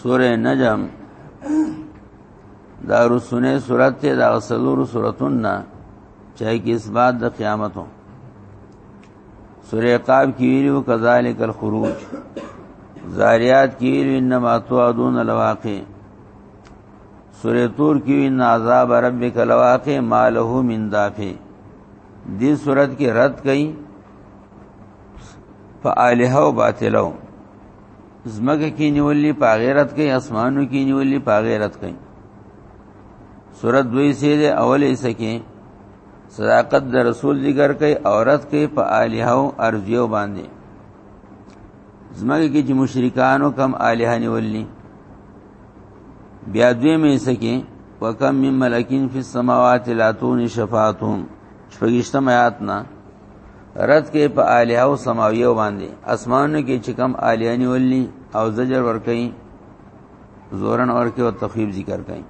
سوره نجم دا رسونه سورت ته دا سلور سورتون نه چای کې اثبات د قیامتو سوره قاب کې ویلو کذالک الخروج زاریات کې ویلو انما توعدون الواقع سوره تور کې ان عذاب ربک الواقع ما له من دافع دې صورت کې رد کړي په الہ او باطلو زمګه کې نیولې په غیرت کې اسمانو کې نیولې په غیرت کې سورۃ دوی سي ده اولې سکه صداقت د رسول ذکر کوي عورت کې په الہ او ارجو باندې زمګه کې چې مشرکانو کم الہ نیولې بیا دوی مې سکه وکم من ملکین فی السماوات لا تون شفاعتهم شپږشتم آیات نه رد کې په الہ او سماویو باندې اسمانو کې چې کم الیانی ولي او زجر ور کوي زورن ور کوي او تخیب ذکر کوي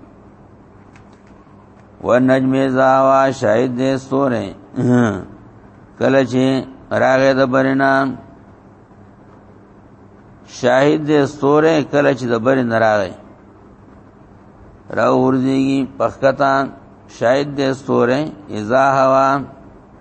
ونجم زاوا شاید دې سورې کله چې راغې د برنا شاهد دې سورې کله چې د برنا راغې را ورځيږي پخکتا شاید دې سورې اذا هوا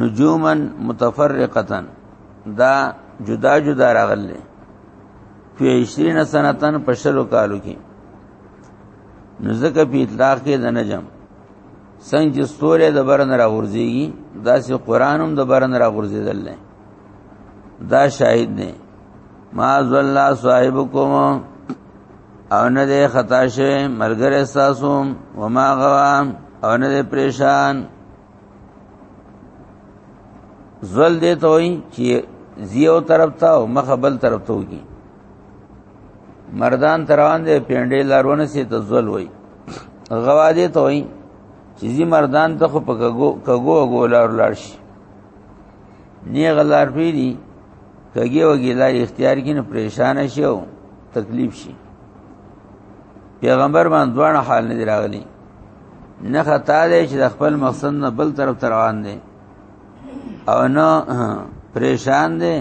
نجوما متفرقه دا جدا جدا راغلي په 20 سنتن په شلو کالو کې نو ځکه په اطلاق کې د نجم څنګه چې ستوره د برن را غورځيږي دا سي قران هم د برن را غورځيدل نه دا شاهد نه ما ذل صاحبکم او نه دې خطا شي مرګره تاسو وما غوا او نه دې پریشان زول دې ته وي چې زیو طرف ته او مخ بل طرف ته وږي مردان تروان دې پیندې لارونه سي ته زول وي غوا دې ته وي چې زی مردان ته خو په کګو کګو غولار لاړ شي نه غلار پیری کګي او ګیلار اختیار کین پریشان شي او تکلیف شي پیغمبر باندې دوه حال نه راغلي نه خطا دی چې د خپل مقصد نه بل طرف تر روان دی او نه پریشان دی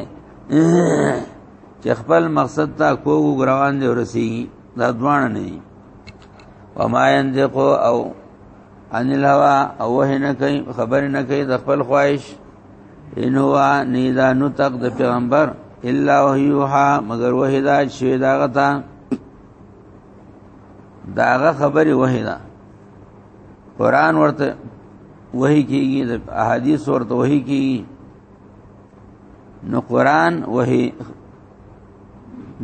چې خپل مقصد ته کوو روان دی ورسیږي دا دوه نه دي وما ينذقو او ان الهوا او وه نه کوي خبر نه کوي د خپل خواهش ان هو نیدا نو تک د پیغمبر الا وحیوها مگر وه دا شی دا غتا داغه خبره وه دا قران ورته وحی کیږي د احادیث ورته وحی کیږي نو قران وحی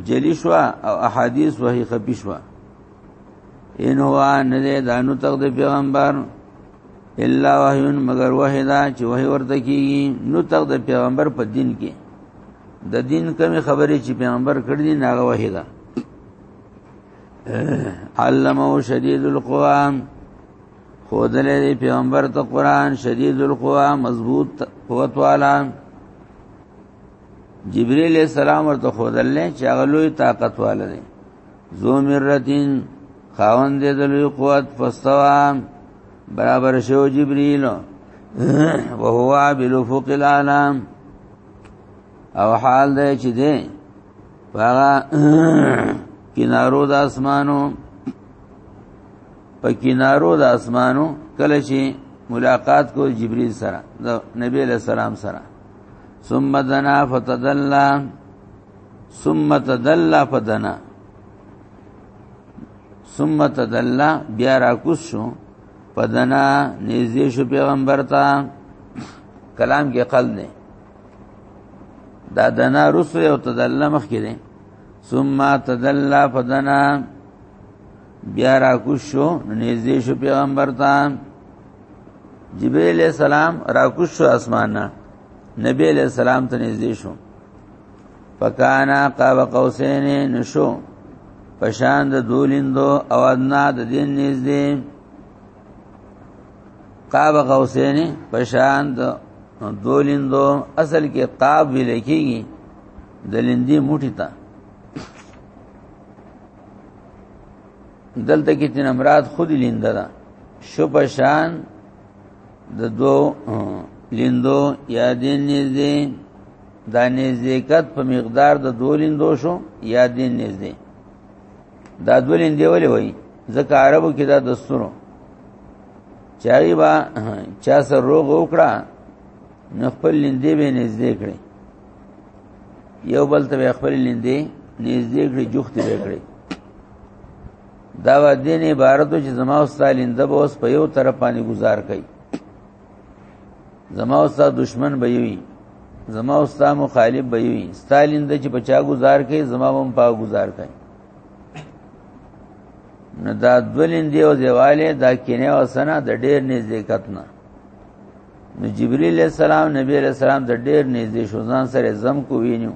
جلی شوا او احادیث وحی خبي شوا ان هو ان دې دانو تک د پیغمبر الا وحیون مگر وحی دا چې وحی ورته کیږي نو تک د پیغمبر په دین کې د دین کمی خبرې چې پیغمبر کړی دی ناغه وحی دا علمه شدید القوام خودلې دی پیغمبر ته قران شدید القوام مضبوط قوت والا جبرئیل السلام ورته خودلې چې هغه لوی طاقت والا دی ذو مرتين خاوند دې د لوی قوت فاستوا برابر شو جبريل وهو بالافق الاعلى او حال دې چې دې هغه کینارو د اسمانو په کینارو د اسمانو کله چې ملاقات کو جبريل سره د نبی له سلام سره ثم دنا فتدلّا ثم تدلا فدنا ثم تدلا بیا را کوس شو فدنا نږدې شو پیغمبر ته کلام کې قلب نه دا دنا رسو یو تدلا مخ کې ثم تدلا فدنا بیا را کوس شو نږدې شو پیغمبر ته جبرئیل السلام را کوس شو اسمان نه نبی علیہ السلام ته نږدې شو فکانا قاب قوسین نشو پشان د دولیندو او ادنا د دین نږدې قاب قوسین پشان د دولیندو اصل کې قاب ویل کېږي د لیندې موټی ته دلته کې تن امراد خود لینده ده شو پشان د دو لیندو یا دین نږدې دا نزدېکت په مقدار د دولین دو شو یا دین نزدې دا دولین دی ولې وای ځکه عربو کې دا دستورو چاغي با چا سر روغ وکړه نو خپل لیندې به نزدې کړي یو بل ته خپل لیندې نزدې کړي جوخت به کړي دا و دین عبارتو چې زما او ستالیند به اوس په یو طرف باندې گزار کړي زما او ستا دشمن به وي زما او ستا مخالف به وي ستالین د چې بچا گزار کوي زما هم پا گزار کوي نو دا دولین دی او دیواله دا کینه او سنا د ډیر نزدېکت نه نو جبرئیل السلام نبی علیہ السلام د ډیر نږدې شو ځان سره زم کو وینیو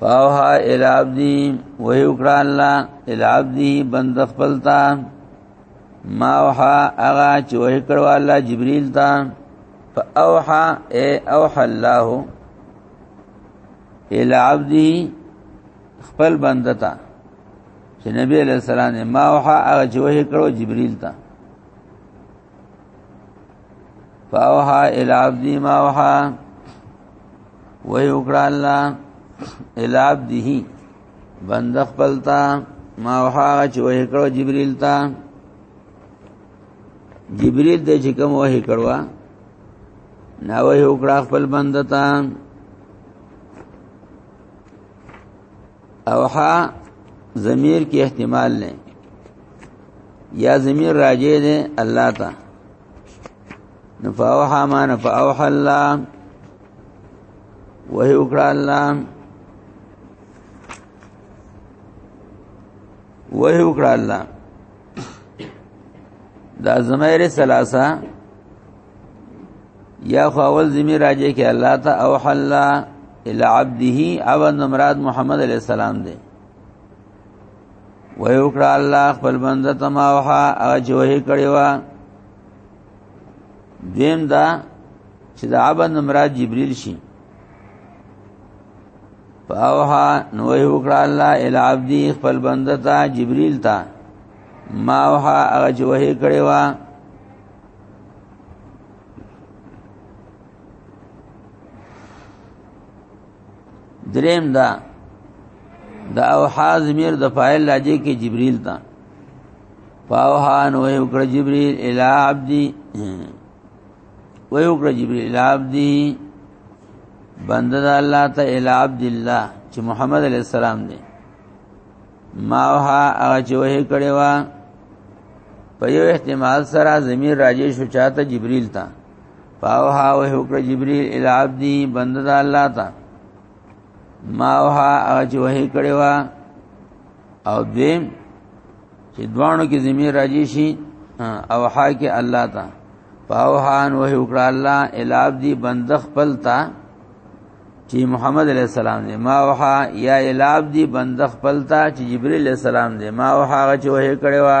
فاوها العبدی وحی وکړه الله العبدی بند خپلتا ما وحا اغا چې وحی کړو الله جبرئیل ته فاوها ای اوحى الله الى عبدی خپل بندتا چې نبی علیہ السلام ما وحا اغا چې وحی کړو جبرئیل ته فاوها الى عبدي ما وها وی وکړه الله الى عبده بند خپلتا ما وها چې وی کړو جبريل تا جبريل دې چې کوم وه کړو نا وی وکړه خپل بندتا اوحا ضمیر کې احتمال نه یا ضمیر راجع دی الله ته نفاوحا ما نفاوحا الله وحی وکړه الله وحی وکړه الله دا زمیر سلاسه یا خو اول زمیر راجه کې الله ته او حلا الا عبده او ان مراد محمد علی السلام دی ویو کړه الله خپل بنده تما وها هغه چې وه کړی و دیم دا چې دا عبد مراد جبريل شي فاوها نو یو کړه الله ال عبد خپل بنده ته جبريل ته ما وها هغه چې وه کړی و دریم دا د اوحاز میر د فاعل لاجه کې جبريل تا فاوحان وې وکړ جبريل الی عبدی وې وکړ جبريل الی عبدی بنده د الله ته الی عبد الله چې محمد علی السلام دی ما وها هغه چې وې کړي وا په یو احتمال سره زمير راجې شو چاته جبريل تا فاوها او حکر جبريل الى عبدي بند د الله تا ما وها اج وه کړي وا او دیم چې دوانو کې زمي راځي شي او ها کې الله تا فاوهان وه وکړه الله الى عبدي بند خپل تا چې محمد عليه السلام دې ما وها یا الى عبدي بند خپل تا چې جبريل عليه السلام دې ما وها اج وه کړي وا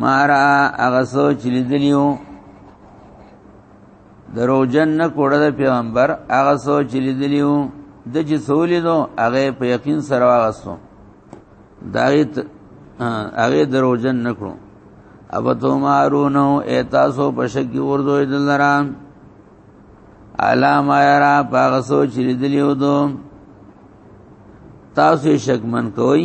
مارا هغه سوچ لیدلیو درو جن نه کوړه د پیغمبر هغه سوچ لیدلیو د چې سولې نو هغه په یقین سره واغستو دایت هغه درو جن نه کړو اب تو مارو نو ایتاسو پشکی وردو دلران علامه را پاغ سوچ لیدلیو دو تاسو شک من کوئ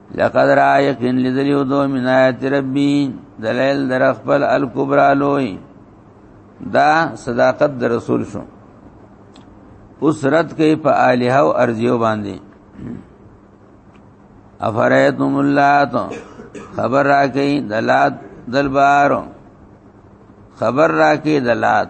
لقد را یقین لذلیو دو من آیت ربی دلیل در خپل الکبرى لوی دا صداقت در رسول شو اوس رد کوي په الہ او ارزیو باندې افرایتم اللات خبر را کوي دلات دلبارو خبر را کوي دلات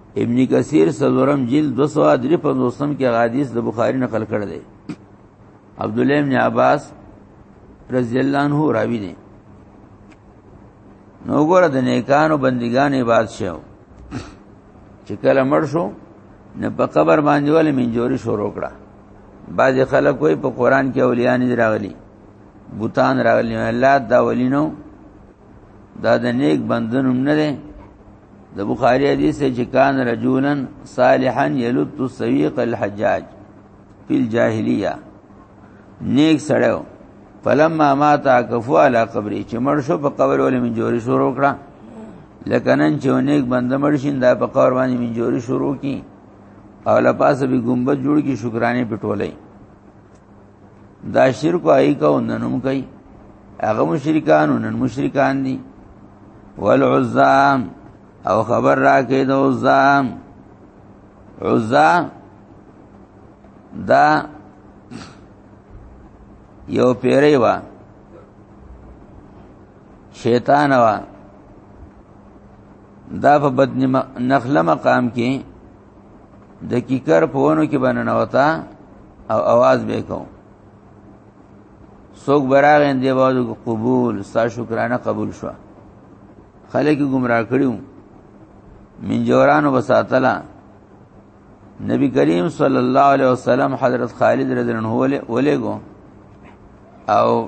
ابن کثیر سلورم جلد 253 کې حدیث د بخاری نقل کړی دی عبد الله ابن عباس رضی الله عنه راوی دی نو ګور د نیکانو بندګان عبادت شو چې کله مړ شو نه په قبر باندې ولې منجوري شروع کړه بعض خلک وای په قران کې اولیاء نه راغلي بوتان راغلي الله دا ولینو دا د نیک بندنوم نه دی د بخاری حدیث چې کان رجولن صالحا یلط السویق الحجاج فی الجاهلیه نیک سړیو فلما مات عکفو علی قبری چې مړ شو په قبر ولې من جوړی شروع کړه لکه نن چې نیک بنده مړ شین دا په قبر باندې من جوړی شروع کی او لپاسه به ګمبد جوړ کی شکرانه پټولې دا شرک آئی کو ننم کئی هغه مشرکان نن مشرکان دي والعزام او خبر را کې د عزام عزا دا یو پیری وا شیطان وا دا په بدن نخله مقام کې د کیکر په ونو کې باندې نوتا او आवाज به کو څوک براغې دی بازو قبول ستا شکرانه قبول شو خلک گمراه کړیو من جورانو بساتلا نبی کریم صلی الله علیه وسلم حضرت خالد رضی الله عنه ولې ولېګو او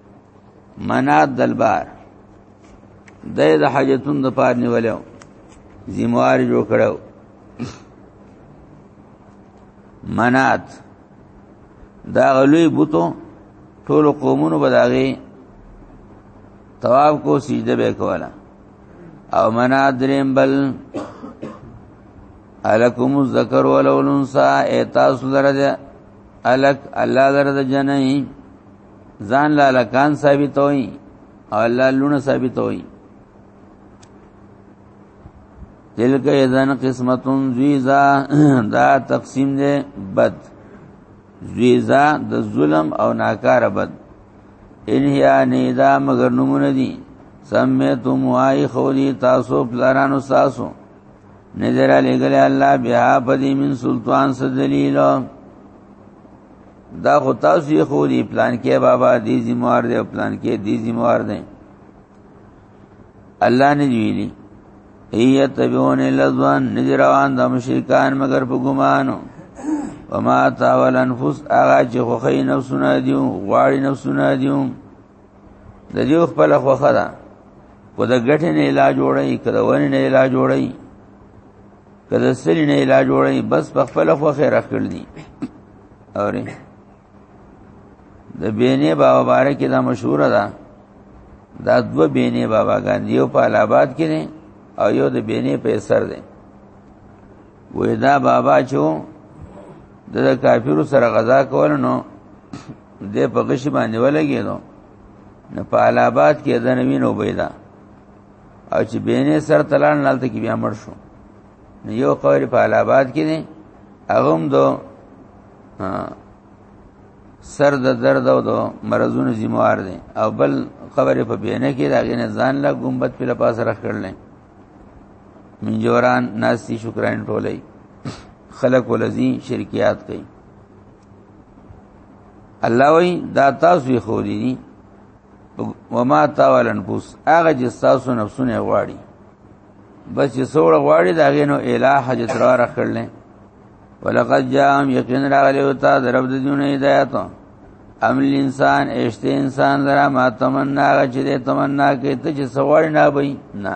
منات دلبار د د حاجتون د پار نیولیو زموار جوړ کړو منات دا غلوی بوتو ټول قومونو بداغي تواب کو سجده به کوله او منا دریم بل الکم الذکر ولولنسا ایتاس لرد الک الله لرد جنئی ځان لا لکان ثابتوي او الله لونه ثابتوي تلک اذن قسمتون زیزا دا تقسیم دے بد زیزا د ظلم او ناکار بد انہیا نیدا مگر نمون دی سمیتم وائی خودی تاسو پلارانو ساسو نظر لگل اللہ بها پدی من سلطان سدلیلو دا خو تاسو یې خو دی پلان کې بابا دی زموار دی پلان کې دی زموار دی الله نه ویلي ایه تبون لزوان نذروان د مشرکان مگر په ګمانو وما تاول انفس اغا چې خو خی نفسونه دیو غواړي نفسونه دیو د دې خپل خوخه ده کو د غټې نه علاج جوړي کړه ونې نه علاج جوړي کړه سری نه علاج جوړي بس په خپل خوخه راخړ دي اوري د بینه بابا باره کې دا مشهور ده دا دو بینه بابا ګاندیو په الہاباد کې نه او یو د بینه په سر ده وې دا بابا چو د کافرو سره غزا کول نو دې په غشي باندې ولګېدو نه په الاباد کې د نوین عبیدا او چې بینه سر تلان نالته کې بیا مړ شو نو یو قبر په الاباد کې دی هغه هم دو سر د درد او د مرزونو ذمہوار دی او بل قبر په بینه کې داګه نه ځان لا ګمبت په لپاس رخ کړل من جوران ناسی شکران ټولې خلق ولذین شرکیات کوي الله وی دا تاسو یې خو دي وما تاولن پوس هغه چې تاسو نفسونه غواړي بس چې سوړ غواړي دا غینو الہ حجت را رخړل ولقد جام یقین راغلی او تا درب د دنیا ہدایت عمل انسان اشته انسان درا ما تمنا غچ دې تمنا کې ته چې سوړ نه وي نه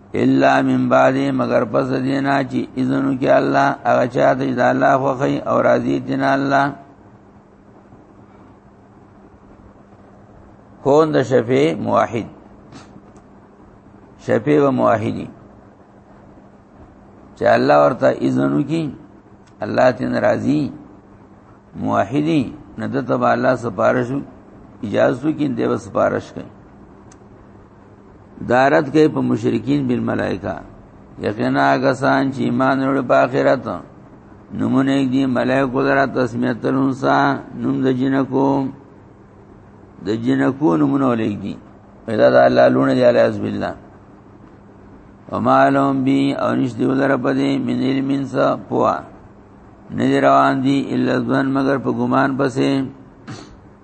الا من بعد مگر پس دینا چې اذن کې الله هغه چا د الله خوخي او راضي دین الله کون د شفیع موحد شفیع و موحدی چې الله ورته اذن وکي الله ته ناراضي موحدی نه د تبع الله سپارښو اجازه کې دیو سپارښ کوي دارت کې په مشرکین بالملائکه یقینا کسان چې ایمان وروړي په آخرت نمونه دي ملائکه درا تسمیه تلونسا نوم د جنکو د جنکو نمونه ولګ دي پیدا د الله لونه دی علیه بالله وما لهم بي او نشدي ولر پدې من علم انسا پوا نه روان دي الا ځوان مگر په ګمان پسې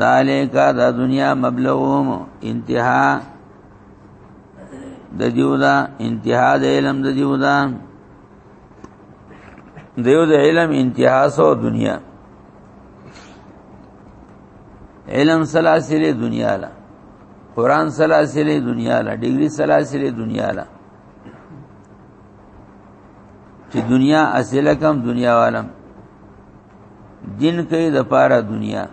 ذالک دا دنیا مبلغهم انتها د دیو دا انتها د علم د دیو دا دیو د علم انتها سو دنیا علم سلاسل دنیا لا قران سلاسل دنیا لا ډیګری سلاسل دنیا لا چې دنیا اصله کم دنیا عالم دین کې د پاره دنیا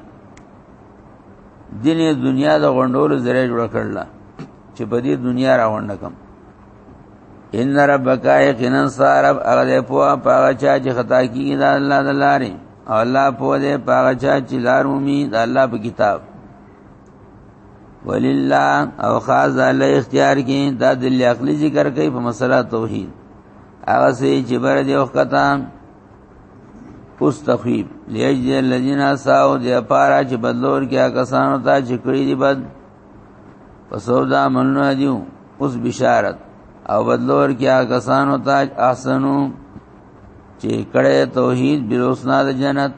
دین دنیا د غونډولو ذریعہ جوړ کړل چې په دې دنیا راوند کم ان ربک یقینا صارب هغه په هغه چا چې خطا کیږي د الله د لارې او الله په دې هغه چا چې لار مومي د الله په کتاب ولله او خاص د الله اختیار کې دا د عقلی ذکر کوي په مسله توحید هغه سي چې بر دې وخته اوس تخویب لیجی الذین اساو دې پارا چې بدلور کې کسانو ته چې کړی دی بد پسو دا منو دیو اوس بشارت او بدلور کې کسانو ته احسنو چې کړه توحید بلوسنا د جنت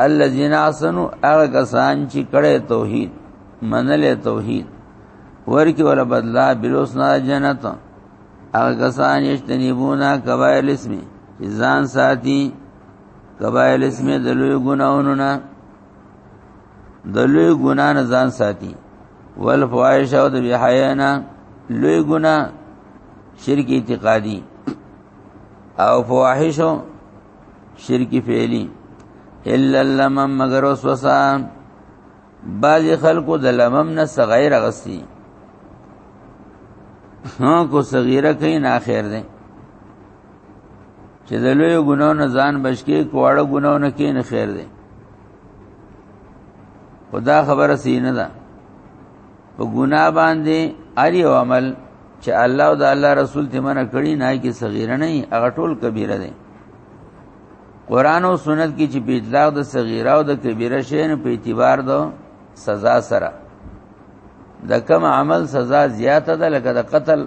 الذين احسنوا هغه کسان چې کړه توحید منل توحید ورکی ولا بدلا بلوسنا جنت هغه کسان یشتنیبونا کبائر الاسم ځان ساتي کبائر الاسم د لوی ګناونو نه د لوی ګنا نه ځان ساتي ول فواحش او د بهایانا لوی ګنا شرک اعتقادي او فواحش شرک فعلی الا لمم مگر وسوسه بعض خلکو د لمم نه صغیر غسی ها کو صغیره کین اخر ده چې د لوی ګناو نه ځان بچکی کوړه ګناو نه کین خیر ده خدا خبره سینه ده په ګناه باندې هر یو عمل چې الله او د الله رسول ته منع کړی نه کې صغیره نه هغه ټول کبیره ده قران او سنت کې چې په اطلاق د صغیره او د کبیره شی نه په اعتبار دو سزا سره د کم عمل سزا زیاته ده لکه د قتل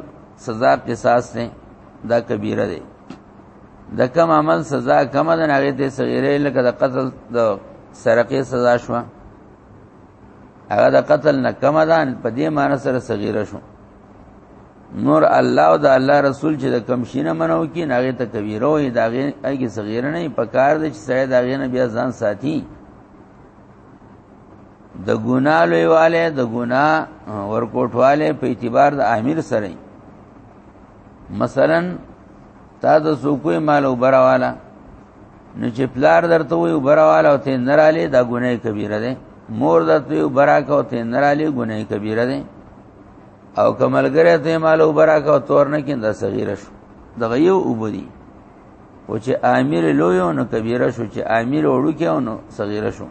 سزا قصاص نه دا کبیره ده د کم عمل سزا کم ده نه هغه ته صغیره لکه د قتل د سرقې سزا شوه هغه د قتل نه کم ده په دې معنی سره صغیره شو نور الله او د الله رسول چې د کم شینه منو کې ناغه ته کبیره وي داغه ایګه صغیره نه په کار د چې سړی داغه نه بیا ځان ساتي د ګنا لویواله د ګنا ورکوټواله په اعتبار د امیر سره مثلا تا د سوکوې مال او براواله نو چې پلار درته وي برواله او ته نراله دا ګناه کبیره ده مور درته وي براکه او ته نراله ګناه کبیره ده او کملګره ته مال او براکه او تور نه کیندا صغیره شو دغه یو وبدي او چې امیر لوی نو کبیره شو چې امیر وړو کې نو صغیره شو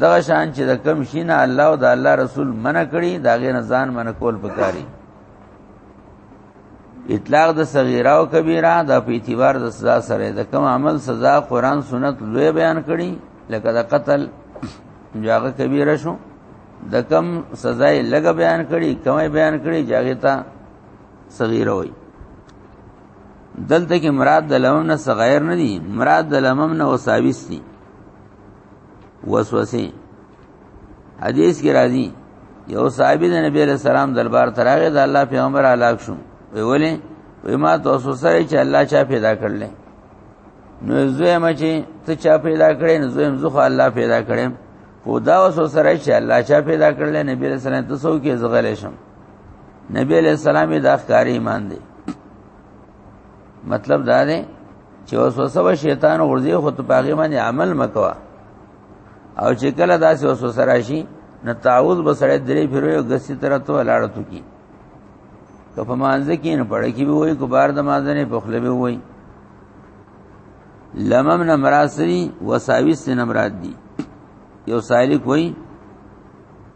دغه شان چې د کم شینه الله او د الله رسول منع کړي داغه نه ځان منع کول پکاري اطلاق د صغیره او کبیره د په اعتبار د سزا سره د کوم عمل سزا قران سنت لوی بیان کړي لکه د قتل جاغه کبیره شو د کم سزا یې لګ بیان کړي کمه بیان کړي جاغه تا صغیره وای دلته کې مراد د لمم نه صغیر نه دي مراد د لمم نه وساویس دي وسوسه حدیث کې راځي یو صاحب د نبی له سلام دربار ته راغی د الله پیغمبر علاق شو وی ولې وی ما تاسو سره چې الله چا پیدا کړل نو زوی ما چې ته چا پیدا کړې نو زوی زخه الله پیدا کړې خو دا اوس سره چې الله چا پیدا کړل نبی له سلام تاسو کې زغلې شم نبی له سلام د اخکاری ایمان دی مطلب دا دی چې وسوسه و شیطان ورځي خو ته پاګې باندې عمل مکوا او چې کله داسې وسوسه راشي نه تعوذ به سړی درې پیروي او غسی تر ته ولاړ تو کی که په مانځ کې نه پړ کې به وای کو بار د مانځ نه په خله به وای لمم نه مراسری وساویس نه مراد دی یو سالک وای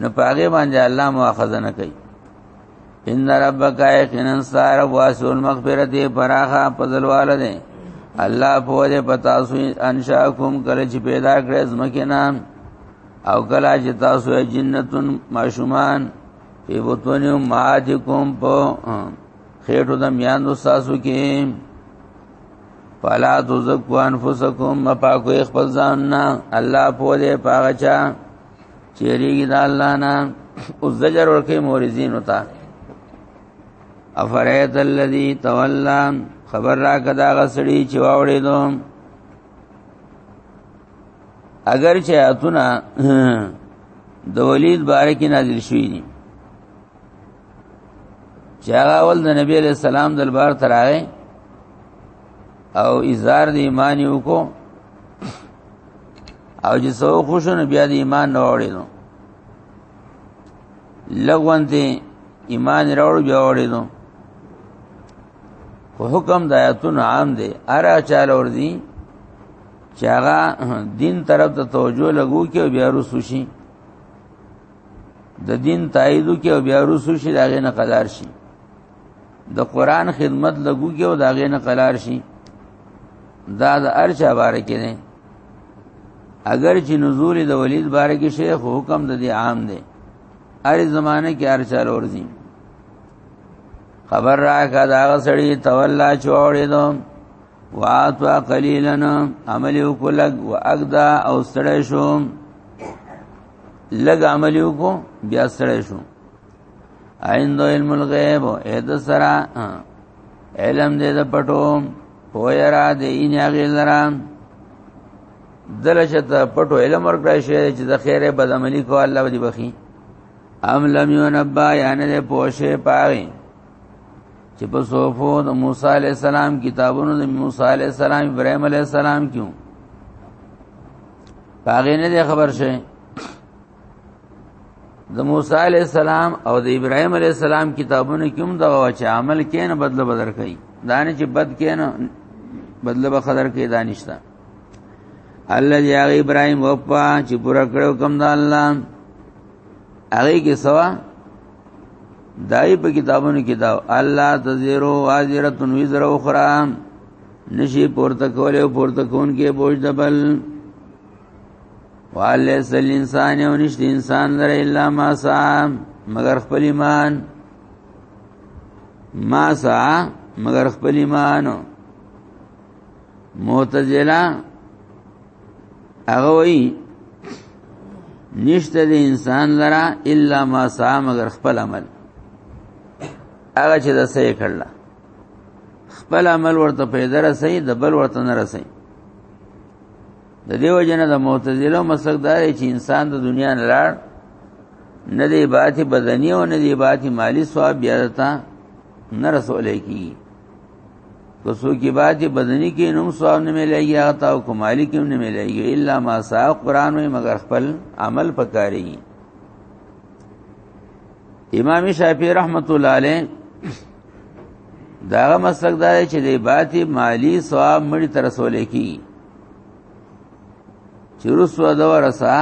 نه پاګې باندې الله مؤاخذه نه کوي ان ربک یقینا سار واسو المغفرت فراخا فضلوال دے الله په دې پتا سو انشاکم کله چې پیدا کړې زمکه نام او کله چې تاسو جنتون ماشومان په بوتونه ماجکم په خېټو د میاندو تاسو کې فلا تزکو انفسکم مپاکو خپل ځان نه الله په دې پاغچا چیریږي د الله نه او زجر ورکه مورزین وتا افریت الذی تولى خبر را کدا غسړي چې واوړې دو اگر چې اتونه د ولید باره کې نازل شوې دي چې هغه ول د نبی علیہ السلام دربار ته راغی او اظهار د ایمان یو کو او چې سو خوشنه بیا د ایمان نه وړي نو لګون دي ایمان راوړ بیا وړي نو خو حکم د آیاتون عام دی ارا چاله ور دي چې هغه دین طرف ته توجه لګو کې بیا رسو شي د دین تاییدو کې بیا رسو شي داغه نه قدار شي د قران خدمت لګو کې او دا غې نه قلار شي دا د ارچا باره کې نه اگر چې نزول د ولید باره کې شیخ حکم د دې عام دی هر زمانه کې ارچا لور دي خبر را کا دا غسړي تولا چوړې دو واتوا قليلن عمل وکلګ واقدا او سړې شو لګ عمل وکړو بیا سړې شو عند علم الغیب اې د سرا علم دې د پټو پویرا دې ان هغه لرا دلشت پټو علم ورکړی شي چې د خیره بدعملی کو الله دې بخي ام لم ينبا یعنی دې پوشه پاوي چې په صوفو د موسی علی السلام کتابونو د موسی علی السلام ابراهيم علی السلام کیو پاغې نه دې خبر شي د موسی علی السلام او د ابراهیم علی السلام کتابونه کوم دا چې عمل کین بدل بدر کوي دانه چې بد کین بدل به خدر کې دانشتا الله یا ابراهیم وپا چې پورا کړو کوم دا الله هغه کې سوا دای په کتابونو کې دا الله تزیرو واجرتن وزر اخرى نشي پورته کول او پورته کون کې بوج دبل والله سل انسان او نشد انسان در الا ما سا مگر خپل ایمان ما سا مگر خپل ایمان معتزله هغه وی نشته د انسان لرا الا ما سا مگر خپل عمل هغه چې د سې کړل خپل عمل ورته پیدا رسي د بل ورته نه رسي د دیو جنه د معتزله مسلک دار چې انسان د دنیا نه لاړ نه دی باتی بدنی او نه دی باتی مالی ثواب بیا تا نه رسولې کی کوسو کی باتی بدنی کې نوم ثواب نه ملایږي هغه تا او کومالی کې نه ملایږي الا ما سا قران وي مگر خپل عمل پکاري امام شافعی رحمت الله علیه داغه مسلک دا چې د باتی مالی ثواب مړي تر رسولې کی چې رسو دا ورسا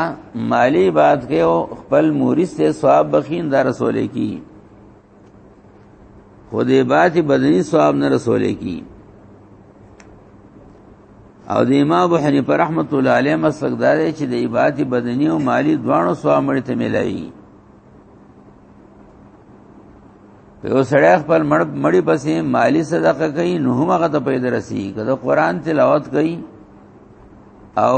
مالی باد کې او خپل مورث ته ثواب بخین دا رسول کی خو دې بات بدني ثواب نه رسول کی او د امام ابو حنیفه رحمۃ اللہ علیہ مسلک دا دی چې د عبادت بدنی او مالی دواړو ثواب مړ ته ملایي یو سړی خپل مړ مړی پسې مالی صدقه کوي نو هم هغه ته پیدا رسی کله قران تلاوت کوي او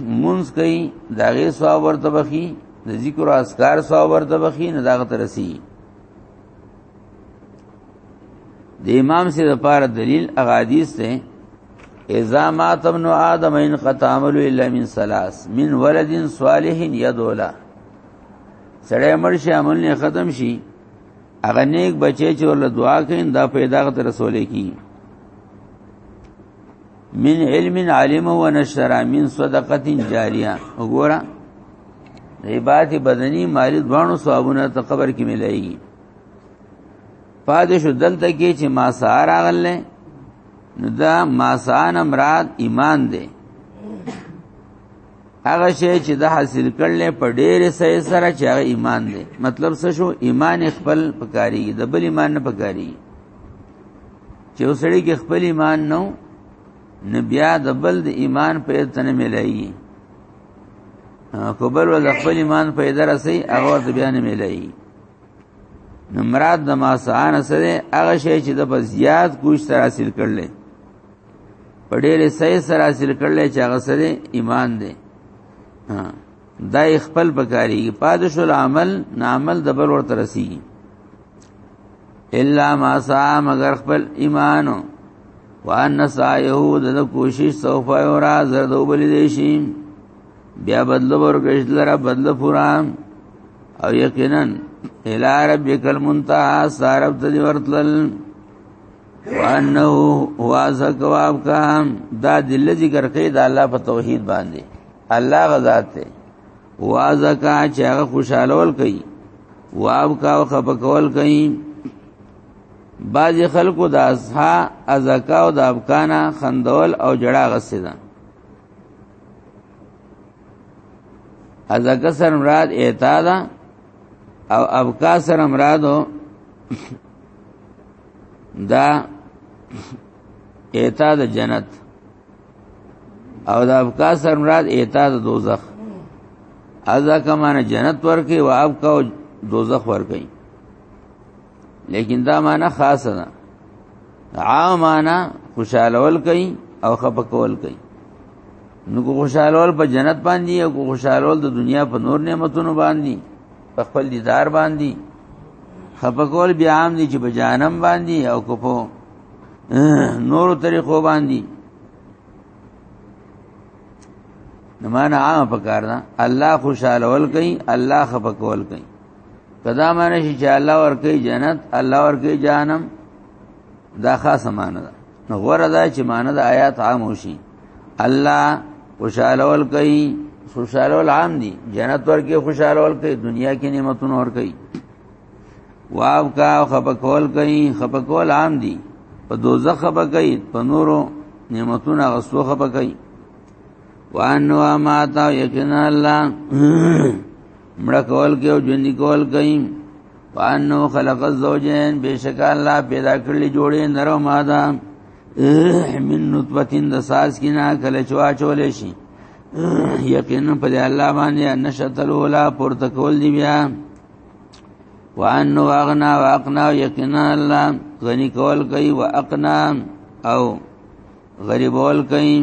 منځ کوي داغه ثواب ورته بخي د ذکر او اذکار ثواب ورته بخي نه داغه ته رسی د امام سي د پاره دلیل اغادیث ته اذا ما تبن ادم ان قتامل الا من ثلاث من ولد صالح يدولا سړی مړ شي عمل نه ختم شي هغه نیک بچی چې ول دعا کین دا پیدا غت رسولې کی من علم علم و نشر من صدقه جاریه وګوره عبادت بدنی مالی دوانو ثوابونه ته قبر کې ملایي پاتې شو دلته کې چې ما سار اغله نو دا ما سان مراد ایمان دی هغه شی چې د حاصل کړل په ډېر سې سره چې هغه ایمان دی مطلب څه شو ایمان خپل پکاري د بل ایمان نه پکاري چې وسړي کې خپل ایمان نو نبیا د بل د ایمان په تنه ملایي کوبل ول خپل ایمان په درسي هغه د بیان ملایي نو مراد د ما سان سره هغه شی چې د بزیات کوش سره حاصل کړل په ډېرې صحیح سره حاصل کړل چې هغه سره ایمان دی دا خپل بکاری پادش العمل نعمل د بل ورته رسیږي الا ما سا مگر خپل ایمانو وان سایه د کوشش سوف یورا زرد وبل دی شي بیا بدل ورګش لره بدل پورا او یقینا الی ربک المنتهى سارب ته ورتل وانه واز جواب کا دا دل ذکر کوي دا الله په توحید باندې الله غزاد ته واز کا چې هغه خوشاله ول کوي واب کا خپ کول کوي بعض خلکو د ازها ازکا او د ابکانا خندول او جړه غسیدا ازکا سر مراد اعتادا او ابکا سر مرادو دا ایتا د جنت او د ابکا سر مراد ایتا د دوزخ ازا کمانه جنت ورکی و ابکا و دوزخ ورکی لیکن دا معنی خاصه ده عام معنی خوشالول کوي او خپکول کوي نو کو خوشالول په جنت باندې او کو خوشالول د دنیا په نور نعمتونو باندې په خپل دیدار باندې خپکول بیا عام دي چې په جانم باندې او کو په نورو طریقو باندې نو معنا عام پکار ده الله خوشاله ول کوي الله خپکول کوي کدا معنی چې الله ور کوي جنت الله ور کوي جهنم دا خاصه معنی ده نو غره دا چې معنی د آیات عام وشي الله خوشاله ول کوي خوشاله ول عام دي جنت ورکه خوشاله ول کوي دنیا کې نعمتونه ور کوي واو کا خپکول کوي خپکول عام دي په دوزخ به کوي په نورو نعمتونه غسو خپکوي وانو ما تا یقینا الله مړه کول کې او ژوند کول کوي پانو خلق الزوجین بشک الله پیدا کړلی جوړې نرو ماده من نطفتین د ساس کینا کله چوا چولې شي یقینا په الله باندې نشتل ولا پورته کول دی بیا وانه واغنا واقنا یقینا الله غنی کول کوي واقنا او غریبول کوي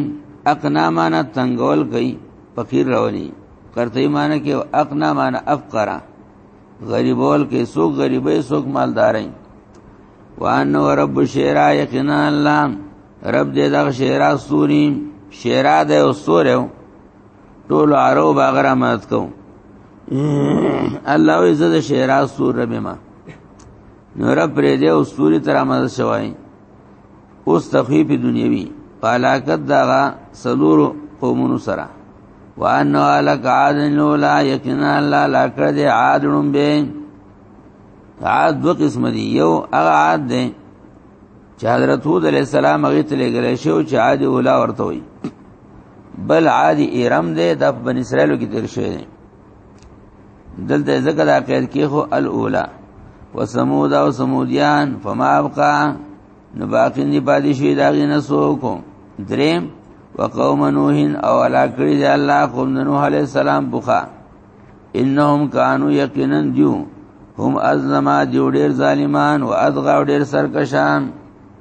اقنا معنا تنگول کوي فقیر راونی کرته معنا کې اقنا معنا افقرا غریبول کې سوق غریبې سوق مالدارې وان رب شیرا یقینا الله رب دې دغه شیرا سوري شیرا دې او سورو ټول عرو باغره مات کو الله وی زده شیرا سور رب ما نو رب پرې دې او سوري تر مدد شوای اوس تخویف دنیوی په علاقت دغه سلور قومونو سره وانه الک عاد لولا یقینا الله لا کړ دې عاد لوم به عاد دو قسم دي یو هغه عاد دی چې حضرت هود علی السلام هغه ته لګل شو چې عاد اولا ورته وي بل عاد ایرم دی د بن اسرائیل کې تیر شوی دی دلته ذکر اخر کې هو الاولى وثمود او ثمودیان فما ابقا نو باقی دی پادی شوی داغی نسو کو دریم وقوم نوحین او علا کری دی اللہ قوم نوح علیہ السلام بخا انهم کانو یقینا دیو هم ازلما دیو ډیر ظالمان و ادغا ډیر سرکشان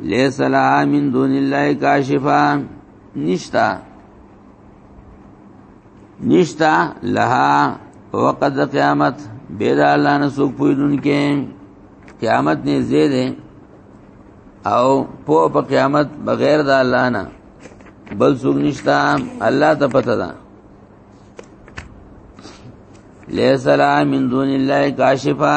لیس لها من دون الله کاشفا نشتا نشتا لها وقت قیامت بیدا الله نسوک پویدون کې قیامت نه زیده او په په قیامت بغیر د الله نه بل څوک نشتا الله ته پته ده لیس لها من دون الله کاشفا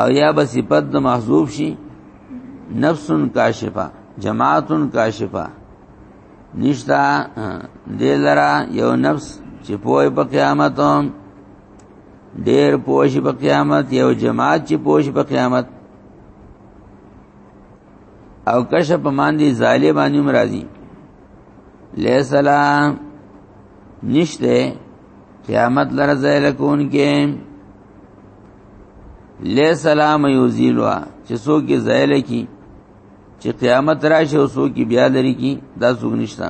او یا به صفت د محذوف شي نفس کاشفه جماعت کاشفه نشتا دلرا یو نفس چې پوي په قیامت ډیر پوش په قیامت یو جماعت چې پوش په قیامت او کشف مان دي ظالمانه مرضی لیسلا نشته قیامت لره زیل کون کې لې سلام یوزیلوا چې څوک یې زیل کی چې قیامت راشه او څوک بیا لري کی دا څوک نشتا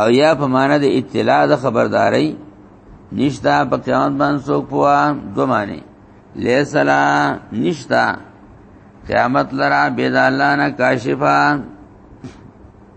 او یا په معنا د اطلاع د خبرداري نشتا په قیامت باندې څوک پوا دو معنی لې سلام نشتا قیامت لرا بيد الله نه کاشفا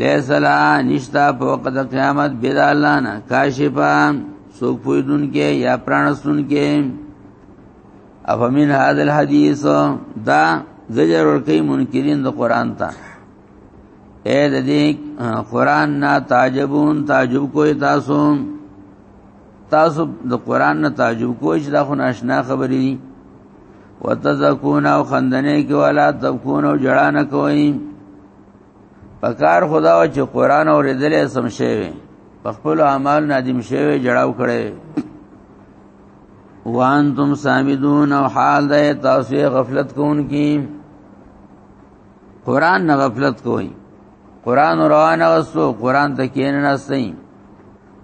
لیس لا نشتا فوق د قیامت بلا الله نه کاشفا سوک پویدون کې یا پرانستون کې افمن هذا الحديث دا زجر ورکی منکرین د قران ته اے د دې قران نه تعجبون تعجب کوی تاسو تاسو د قران نه تعجب کوی چې دا خو ناشنا خبرې دي وتذكون او خندنه کې ولا تبكون او جړانه کوئ پکار خدا او چې قران اوریدل سم شي په خپل اعمال نادم شي جړاو کړي وان تم سامدون او حال ده تاسو غفلت کون کی قران نه غفلت کوئ قران روانه وسو قران ته کین نه سي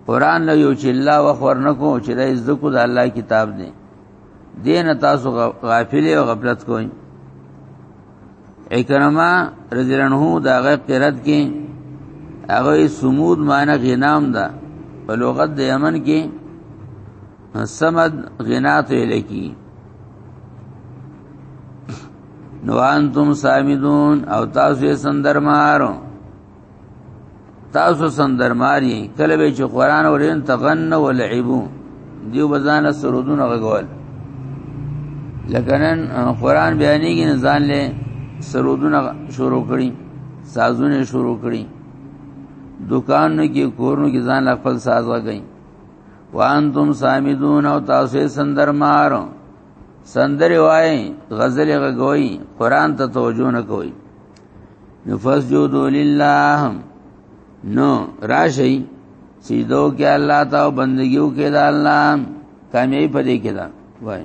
قران له یو چې الله وخور نه کو چې د ذکر د الله کتاب دی دین تاسو غافل او غفلت کوئ اکرمه رضی الله عنه دا غ قرات کې هغه سمود معنی غنام ده په لغت د یمن کې سمد غنات لکی نو انتم سامدون او تاسو سندرمارو تاسو سندرمار یې کله به چې قران ورین تغن او لعبو دیو بزانه سرودونه غوول لکنن قران بیانېږي نه ځان له سرودونه شروع کړي سازونه شروع کړي دکانو کې کورونو کې ځان خپل ساز وګئ وانتم سامدون او تاسو سندرمار سندره وای غزل غوي قران ته توجه نه کوي نفسجدوا لله نو راشي سیدو کې الله ته او بندګیو کې د الله کامیابی پدې کې ده وای